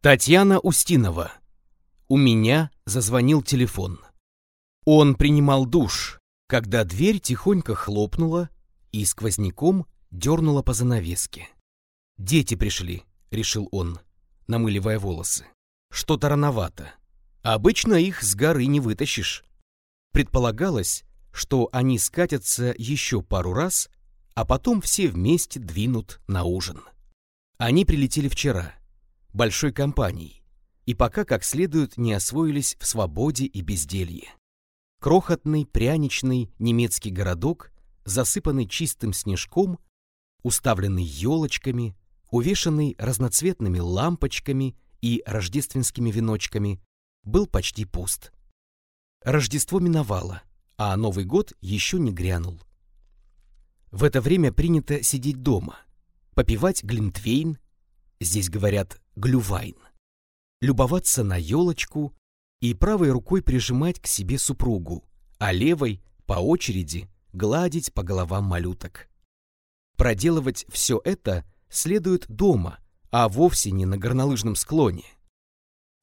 Татьяна Устинова. У меня зазвонил телефон. Он принимал душ, когда дверь тихонько хлопнула и сквозняком дернула по занавеске. «Дети пришли», — решил он, намыливая волосы. «Что-то рановато. Обычно их с горы не вытащишь». Предполагалось, что они скатятся еще пару раз, а потом все вместе двинут на ужин. Они прилетели вчера, большой компанией, и пока как следует не освоились в свободе и безделье. Крохотный пряничный немецкий городок, засыпанный чистым снежком, уставленный елочками, увешанный разноцветными лампочками и рождественскими веночками, был почти пуст. Рождество миновало, а Новый год еще не грянул. В это время принято сидеть дома, попивать глинтвейн, здесь говорят глювайн, любоваться на елочку и правой рукой прижимать к себе супругу, а левой, по очереди, гладить по головам малюток. Проделывать все это следует дома, а вовсе не на горнолыжном склоне.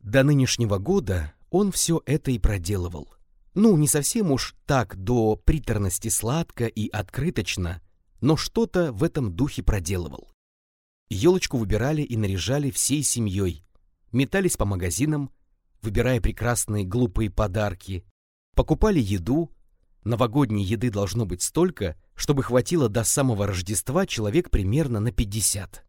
До нынешнего года он все это и проделывал. Ну, не совсем уж так до приторности сладко и открыточно, но что-то в этом духе проделывал. Елочку выбирали и наряжали всей семьей, метались по магазинам, выбирая прекрасные глупые подарки, покупали еду, новогодней еды должно быть столько, чтобы хватило до самого Рождества человек примерно на 50.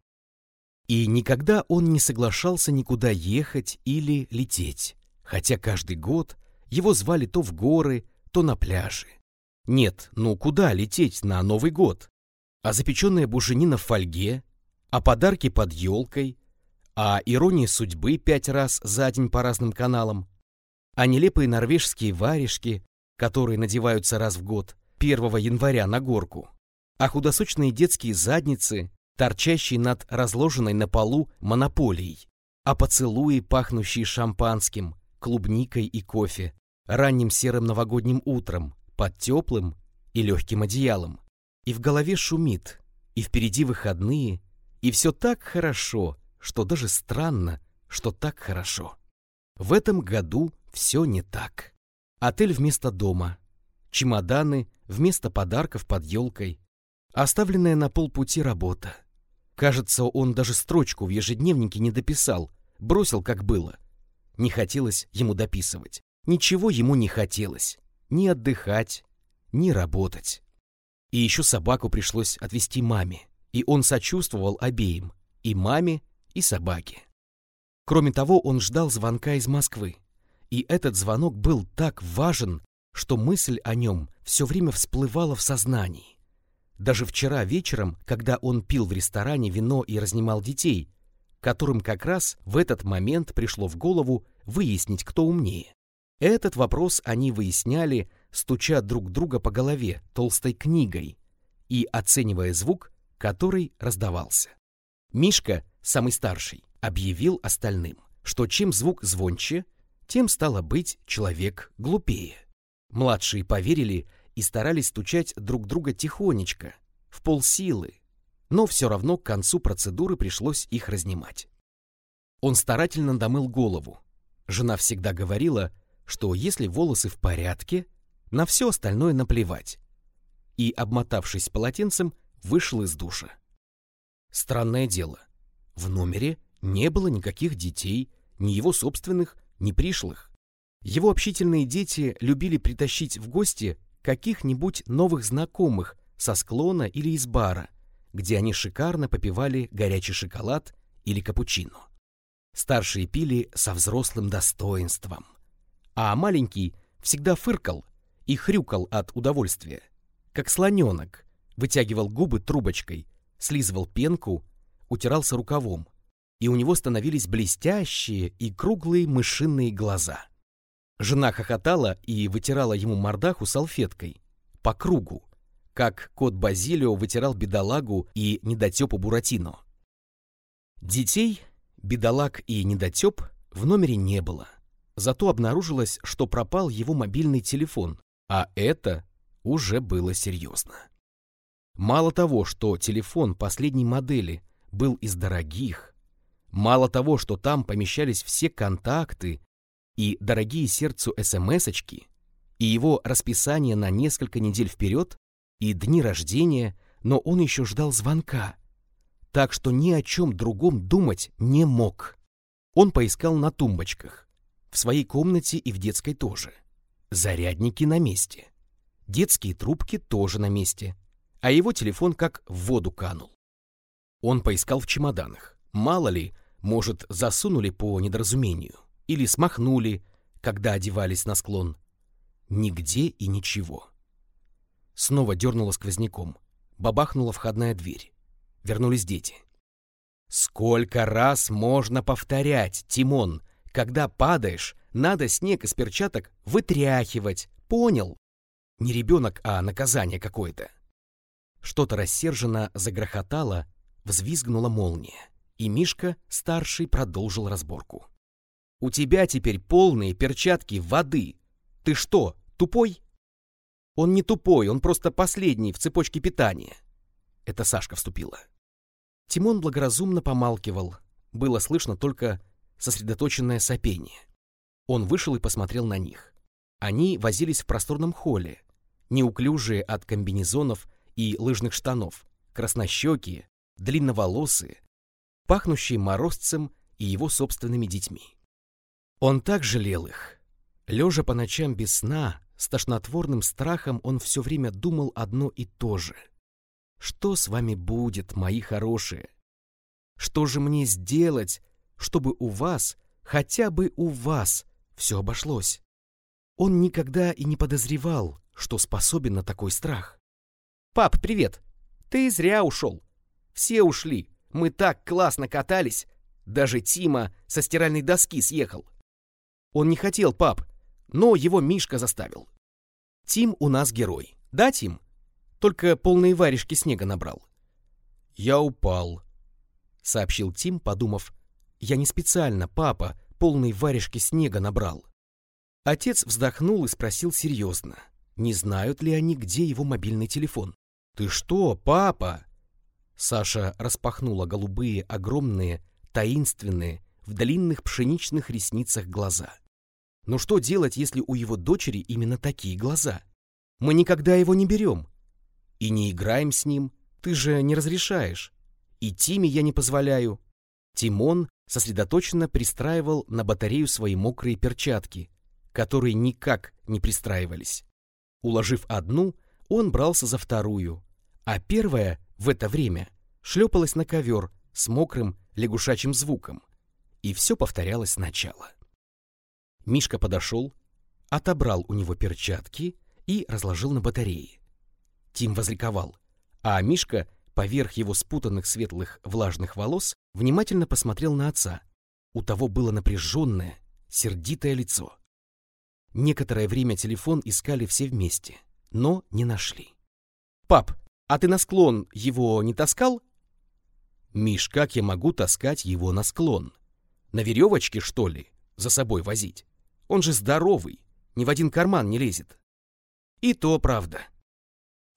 И никогда он не соглашался никуда ехать или лететь, хотя каждый год его звали то в горы, то на пляжи. Нет, ну куда лететь на Новый год? А запеченная буженина в фольге, а подарки под елкой, а ирония судьбы пять раз за день по разным каналам, а нелепые норвежские варежки, которые надеваются раз в год, 1 января на горку, а худосочные детские задницы, торчащие над разложенной на полу монополией, а поцелуи, пахнущие шампанским, клубникой и кофе, ранним серым новогодним утром, под теплым и легким одеялом. И в голове шумит, и впереди выходные, и все так хорошо, что даже странно, что так хорошо. В этом году все не так. Отель вместо дома, чемоданы вместо подарков под елкой, оставленная на полпути работа. Кажется, он даже строчку в ежедневнике не дописал, бросил как было. Не хотелось ему дописывать. Ничего ему не хотелось. Ни отдыхать, ни работать. И еще собаку пришлось отвезти маме. И он сочувствовал обеим, и маме, и собаке. Кроме того, он ждал звонка из Москвы. И этот звонок был так важен, что мысль о нем все время всплывала в сознании. Даже вчера вечером, когда он пил в ресторане вино и разнимал детей, которым как раз в этот момент пришло в голову выяснить, кто умнее. Этот вопрос они выясняли, стуча друг друга по голове толстой книгой и оценивая звук, который раздавался. Мишка, самый старший, объявил остальным, что чем звук звонче, тем стало быть человек глупее. Младшие поверили и старались стучать друг друга тихонечко, в полсилы, но все равно к концу процедуры пришлось их разнимать. Он старательно домыл голову. Жена всегда говорила, что если волосы в порядке, на все остальное наплевать. И, обмотавшись полотенцем, вышел из душа. Странное дело, в номере не было никаких детей, ни его собственных, ни пришлых. Его общительные дети любили притащить в гости каких-нибудь новых знакомых со склона или из бара, где они шикарно попивали горячий шоколад или капучино. Старшие пили со взрослым достоинством, а маленький всегда фыркал и хрюкал от удовольствия, как слоненок, вытягивал губы трубочкой, слизывал пенку, утирался рукавом, и у него становились блестящие и круглые мышиные глаза. Жена хохотала и вытирала ему мордаху салфеткой, по кругу, как кот Базилио вытирал бедолагу и недотепу Буратино. Детей, бедолаг и недотеп в номере не было. Зато обнаружилось, что пропал его мобильный телефон, а это уже было серьезно. Мало того, что телефон последней модели был из дорогих, Мало того, что там помещались все контакты и дорогие сердцу СМСочки, и его расписание на несколько недель вперед, и дни рождения, но он еще ждал звонка, так что ни о чем другом думать не мог. Он поискал на тумбочках, в своей комнате и в детской тоже. Зарядники на месте. Детские трубки тоже на месте, а его телефон как в воду канул. Он поискал в чемоданах. Мало ли, может, засунули по недоразумению или смахнули, когда одевались на склон. Нигде и ничего. Снова дернула сквозняком. Бабахнула входная дверь. Вернулись дети. «Сколько раз можно повторять, Тимон? Когда падаешь, надо снег из перчаток вытряхивать. Понял? Не ребенок, а наказание какое-то». Что-то рассерженно загрохотало, взвизгнула молния, и Мишка, старший, продолжил разборку. «У тебя теперь полные перчатки воды. Ты что, тупой?» «Он не тупой, он просто последний в цепочке питания». Это Сашка вступила. Тимон благоразумно помалкивал. Было слышно только сосредоточенное сопение. Он вышел и посмотрел на них. Они возились в просторном холле, неуклюжие от комбинезонов и лыжных штанов, краснощекие, длинноволосые, пахнущие морозцем и его собственными детьми. Он так жалел их. Лежа по ночам без сна, с тошнотворным страхом он все время думал одно и то же. «Что с вами будет, мои хорошие? Что же мне сделать, чтобы у вас, хотя бы у вас, все обошлось?» Он никогда и не подозревал, что способен на такой страх. «Пап, привет! Ты зря ушел. Все ушли. Мы так классно катались. Даже Тима со стиральной доски съехал. Он не хотел, пап, но его Мишка заставил. Тим у нас герой. Да, Тим? Только полные варежки снега набрал. Я упал, сообщил Тим, подумав. Я не специально, папа, полные варежки снега набрал. Отец вздохнул и спросил серьезно, не знают ли они, где его мобильный телефон. «Ты что, папа?» Саша распахнула голубые, огромные, таинственные, в длинных пшеничных ресницах глаза. Но что делать, если у его дочери именно такие глаза? Мы никогда его не берем. И не играем с ним. Ты же не разрешаешь. И Тиме я не позволяю. Тимон сосредоточенно пристраивал на батарею свои мокрые перчатки, которые никак не пристраивались. Уложив одну, он брался за вторую, а первая в это время шлепалась на ковер с мокрым лягушачьим звуком, и все повторялось сначала. Мишка подошел, отобрал у него перчатки и разложил на батарее. Тим возликовал, а Мишка поверх его спутанных светлых влажных волос внимательно посмотрел на отца. У того было напряженное, сердитое лицо. Некоторое время телефон искали все вместе, но не нашли. «Пап, а ты на склон его не таскал? Миш, как я могу таскать его на склон? На веревочке, что ли, за собой возить? Он же здоровый, ни в один карман не лезет. И то правда.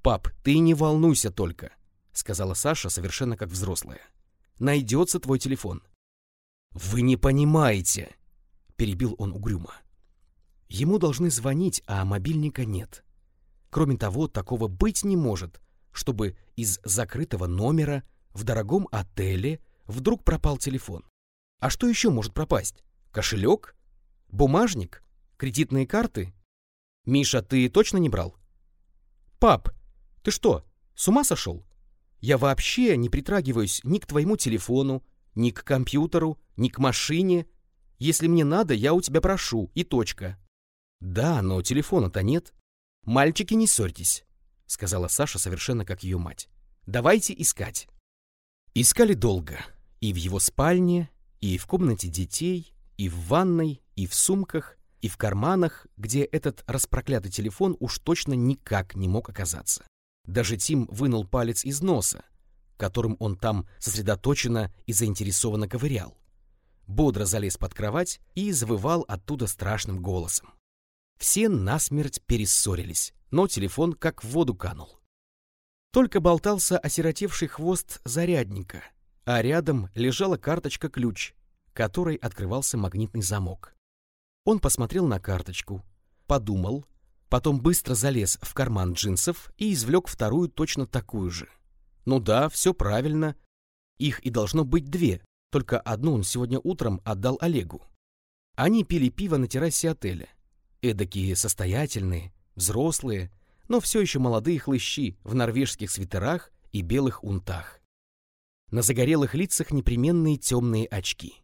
Пап, ты не волнуйся только, сказала Саша совершенно как взрослая. Найдется твой телефон. Вы не понимаете, перебил он угрюмо. Ему должны звонить, а мобильника нет. Кроме того, такого быть не может, чтобы из закрытого номера в дорогом отеле вдруг пропал телефон. А что еще может пропасть? Кошелек? Бумажник? Кредитные карты? Миша, ты точно не брал? Пап, ты что, с ума сошел? Я вообще не притрагиваюсь ни к твоему телефону, ни к компьютеру, ни к машине. Если мне надо, я у тебя прошу, и точка. Да, но телефона-то нет. Мальчики, не ссорьтесь сказала Саша совершенно как ее мать. Давайте искать. Искали долго. И в его спальне, и в комнате детей, и в ванной, и в сумках, и в карманах, где этот распроклятый телефон уж точно никак не мог оказаться. Даже Тим вынул палец из носа, которым он там сосредоточенно и заинтересованно ковырял. Бодро залез под кровать и завывал оттуда страшным голосом. Все насмерть перессорились, но телефон как в воду канул. Только болтался осиротевший хвост зарядника, а рядом лежала карточка-ключ, которой открывался магнитный замок. Он посмотрел на карточку, подумал, потом быстро залез в карман джинсов и извлек вторую точно такую же. Ну да, все правильно. Их и должно быть две, только одну он сегодня утром отдал Олегу. Они пили пиво на террасе отеля. Эдакие состоятельные, взрослые, но все еще молодые хлыщи в норвежских свитерах и белых унтах. На загорелых лицах непременные темные очки.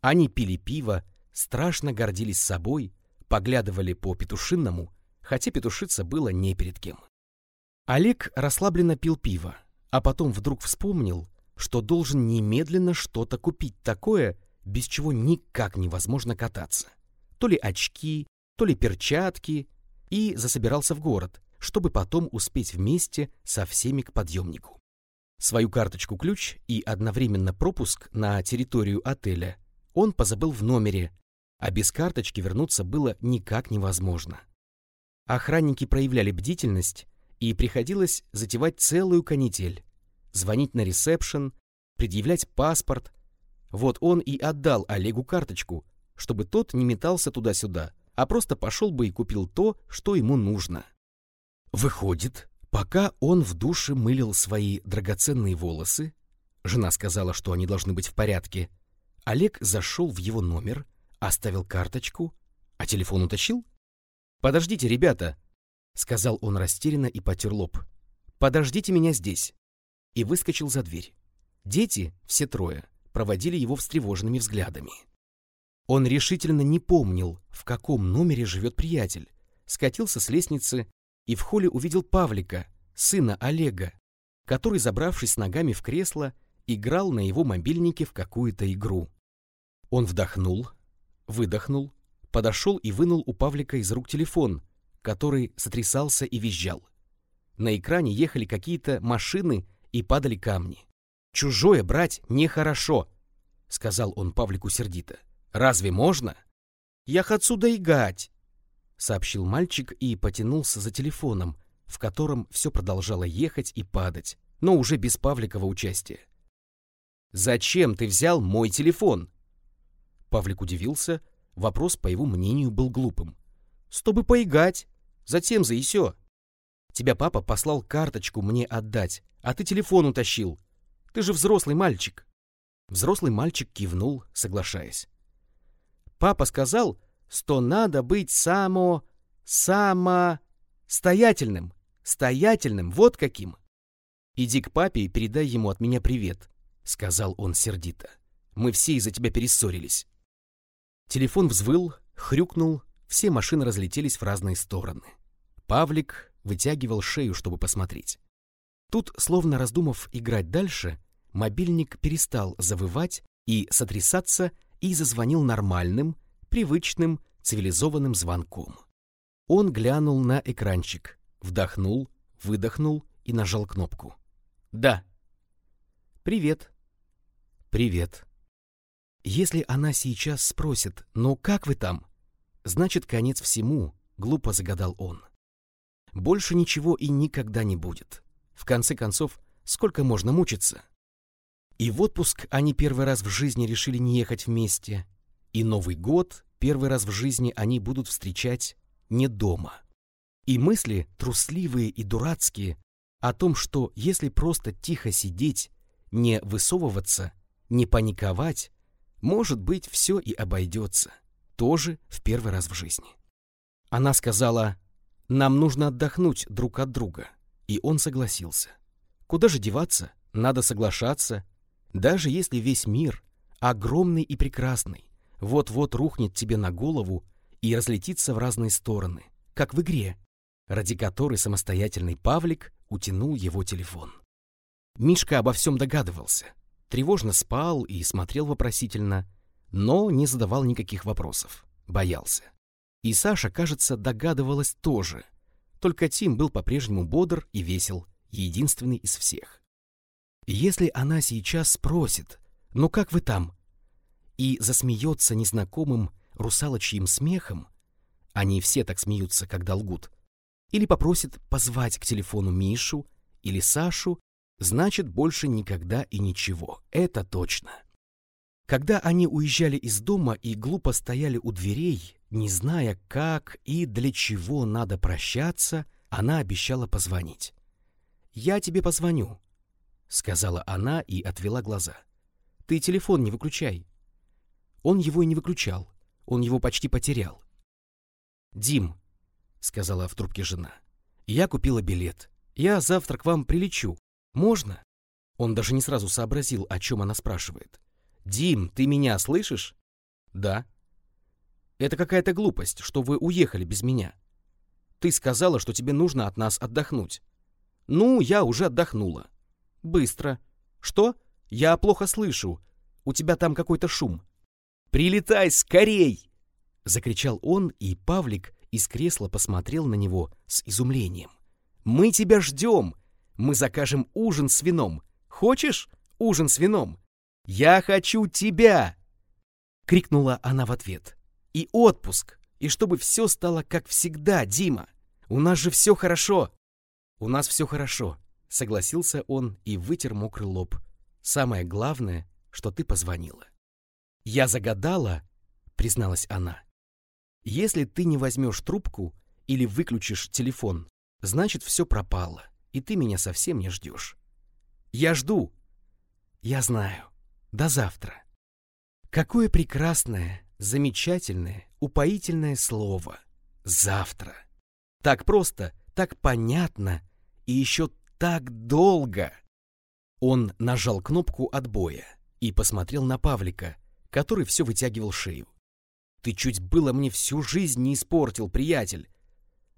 Они пили пиво, страшно гордились собой, поглядывали по петушинному, хотя петушиться было не перед кем. Олег расслабленно пил пиво, а потом вдруг вспомнил, что должен немедленно что-то купить такое, без чего никак невозможно кататься. То ли очки, то ли перчатки, и засобирался в город, чтобы потом успеть вместе со всеми к подъемнику. Свою карточку-ключ и одновременно пропуск на территорию отеля он позабыл в номере, а без карточки вернуться было никак невозможно. Охранники проявляли бдительность, и приходилось затевать целую канитель, звонить на ресепшн, предъявлять паспорт. Вот он и отдал Олегу карточку, чтобы тот не метался туда-сюда, а просто пошел бы и купил то, что ему нужно. Выходит, пока он в душе мылил свои драгоценные волосы, жена сказала, что они должны быть в порядке, Олег зашел в его номер, оставил карточку, а телефон утащил? «Подождите, ребята!» — сказал он растерянно и потер лоб. «Подождите меня здесь!» И выскочил за дверь. Дети, все трое, проводили его встревоженными взглядами. Он решительно не помнил, в каком номере живет приятель, скатился с лестницы и в холле увидел Павлика, сына Олега, который, забравшись ногами в кресло, играл на его мобильнике в какую-то игру. Он вдохнул, выдохнул, подошел и вынул у Павлика из рук телефон, который сотрясался и визжал. На экране ехали какие-то машины и падали камни. «Чужое брать нехорошо», — сказал он Павлику сердито. «Разве можно?» «Я хочу доигать», — сообщил мальчик и потянулся за телефоном, в котором все продолжало ехать и падать, но уже без Павликова участия. «Зачем ты взял мой телефон?» Павлик удивился, вопрос, по его мнению, был глупым. «Чтобы поигать, затем за и сё. Тебя папа послал карточку мне отдать, а ты телефон утащил. Ты же взрослый мальчик». Взрослый мальчик кивнул, соглашаясь. «Папа сказал, что надо быть само... само... стоятельным. Стоятельным, вот каким. Иди к папе и передай ему от меня привет», — сказал он сердито. «Мы все из-за тебя перессорились». Телефон взвыл, хрюкнул, все машины разлетелись в разные стороны. Павлик вытягивал шею, чтобы посмотреть. Тут, словно раздумав играть дальше, мобильник перестал завывать и сотрясаться и зазвонил нормальным, привычным, цивилизованным звонком. Он глянул на экранчик, вдохнул, выдохнул и нажал кнопку. «Да». «Привет». «Привет». Если она сейчас спросит «Ну как вы там?», значит конец всему, глупо загадал он. Больше ничего и никогда не будет. В конце концов, сколько можно мучиться? И в отпуск они первый раз в жизни решили не ехать вместе. И Новый год первый раз в жизни они будут встречать не дома. И мысли, трусливые и дурацкие, о том, что если просто тихо сидеть, не высовываться, не паниковать, может быть, все и обойдется. Тоже в первый раз в жизни. Она сказала, нам нужно отдохнуть друг от друга. И он согласился. Куда же деваться? Надо соглашаться, даже если весь мир, огромный и прекрасный, вот-вот рухнет тебе на голову и разлетится в разные стороны, как в игре, ради которой самостоятельный Павлик утянул его телефон. Мишка обо всем догадывался, тревожно спал и смотрел вопросительно, но не задавал никаких вопросов, боялся. И Саша, кажется, догадывалась тоже, только Тим был по-прежнему бодр и весел, единственный из всех. Если она сейчас спросит «Ну как вы там?» и засмеется незнакомым русалочьим смехом, они все так смеются, когда лгут, или попросит позвать к телефону Мишу или Сашу, значит больше никогда и ничего, это точно. Когда они уезжали из дома и глупо стояли у дверей, не зная, как и для чего надо прощаться, она обещала позвонить. «Я тебе позвоню», — сказала она и отвела глаза. «Ты телефон не выключай». Он его и не выключал, он его почти потерял. «Дим», — сказала в трубке жена, — «я купила билет. Я завтра к вам прилечу. Можно?» Он даже не сразу сообразил, о чем она спрашивает. «Дим, ты меня слышишь?» «Да». «Это какая-то глупость, что вы уехали без меня. Ты сказала, что тебе нужно от нас отдохнуть». «Ну, я уже отдохнула». «Быстро». «Что? Я плохо слышу. У тебя там какой-то шум». «Прилетай скорей!» — закричал он, и Павлик из кресла посмотрел на него с изумлением. «Мы тебя ждем! Мы закажем ужин с вином. Хочешь ужин с вином?» «Я хочу тебя!» — крикнула она в ответ. «И отпуск, и чтобы все стало как всегда, Дима. У нас же все хорошо!» «У нас все хорошо», — согласился он и вытер мокрый лоб. «Самое главное, что ты позвонила». «Я загадала», — призналась она. «Если ты не возьмешь трубку или выключишь телефон, значит, все пропало, и ты меня совсем не ждешь. Я жду. Я знаю. До завтра. Какое прекрасное, замечательное, упоительное слово. Завтра. Так просто, так понятно и еще так долго. Он нажал кнопку отбоя и посмотрел на Павлика, который все вытягивал шею. «Ты чуть было мне всю жизнь не испортил, приятель!»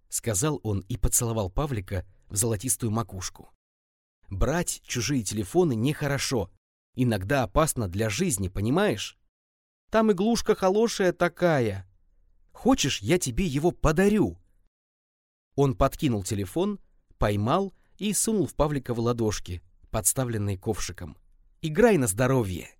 Сказал он и поцеловал Павлика в золотистую макушку. «Брать чужие телефоны нехорошо. Иногда опасно для жизни, понимаешь? Там иглушка хорошая такая. Хочешь, я тебе его подарю?» Он подкинул телефон, поймал и сунул в Павлика в ладошки, подставленные ковшиком. «Играй на здоровье!»